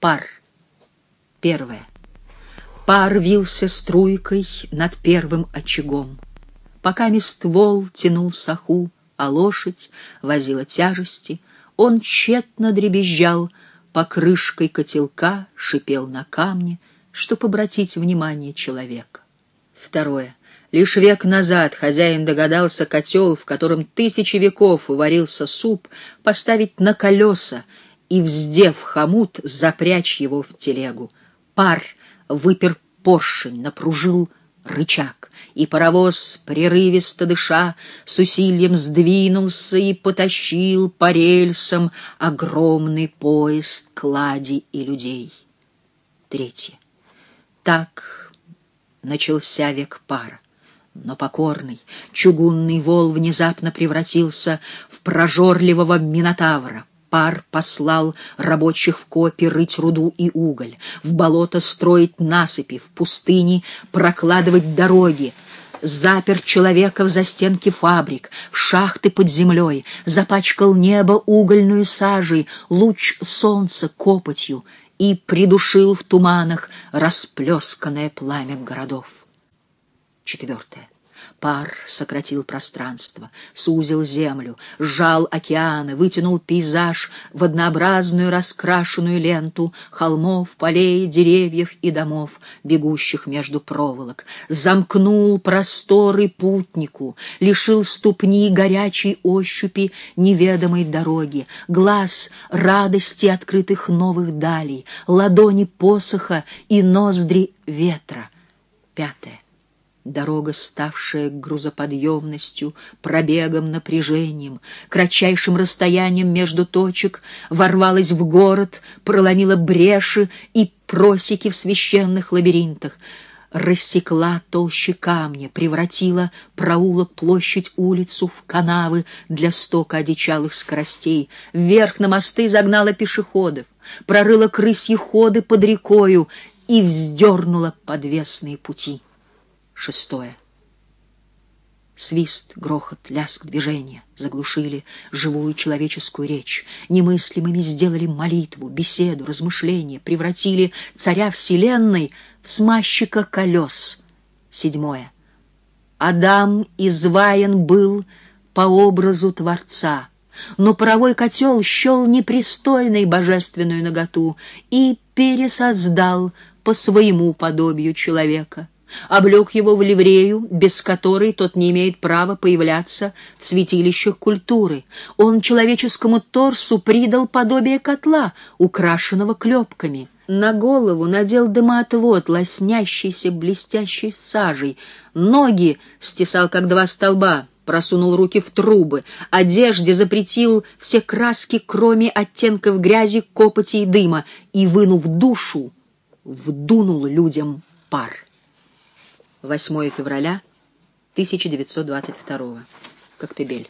Пар. Первое. Пар вился струйкой над первым очагом. Пока ствол тянул саху, а лошадь возила тяжести, он тщетно дребезжал, покрышкой котелка шипел на камне, чтоб обратить внимание человека. Второе. Лишь век назад хозяин догадался котел, в котором тысячи веков варился суп, поставить на колеса и, вздев хомут, запрячь его в телегу. Пар выпер поршень, напружил рычаг, и паровоз, прерывисто дыша, с усилием сдвинулся и потащил по рельсам огромный поезд клади и людей. Третье. Так начался век пара. Но покорный, чугунный вол внезапно превратился в прожорливого минотавра. Пар послал рабочих в копи рыть руду и уголь, в болото строить насыпи, в пустыне прокладывать дороги, запер человека в застенки фабрик, в шахты под землей, запачкал небо угольную сажей, луч солнца копотью и придушил в туманах расплесканное пламя городов. Четвертое. Пар сократил пространство, сузил землю, сжал океаны, вытянул пейзаж в однообразную раскрашенную ленту холмов, полей, деревьев и домов, бегущих между проволок, замкнул просторы путнику, лишил ступни горячей ощупи неведомой дороги, глаз радости открытых новых далей, ладони посоха и ноздри ветра. Пятое. Дорога, ставшая грузоподъемностью, пробегом, напряжением, кратчайшим расстоянием между точек, ворвалась в город, проломила бреши и просеки в священных лабиринтах, рассекла толщи камня, превратила проулок, площадь, улицу в канавы для стока одичалых скоростей, вверх на мосты загнала пешеходов, прорыла крысьи ходы под рекою и вздернула подвесные пути. Шестое. Свист, грохот, ляск движения заглушили живую человеческую речь, немыслимыми сделали молитву, беседу, размышления, превратили царя вселенной в смазчика колес. Седьмое. Адам изваян был по образу Творца, но паровой котел щел непристойной божественную наготу и пересоздал по своему подобию человека — облег его в ливрею, без которой тот не имеет права появляться в святилищах культуры. Он человеческому торсу придал подобие котла, украшенного клепками. На голову надел дымоотвод, лоснящийся блестящей сажей. Ноги стесал, как два столба, просунул руки в трубы. Одежде запретил все краски, кроме оттенков грязи, копоти и дыма, и, вынув душу, вдунул людям пар. 8 февраля 1922. Коктебель.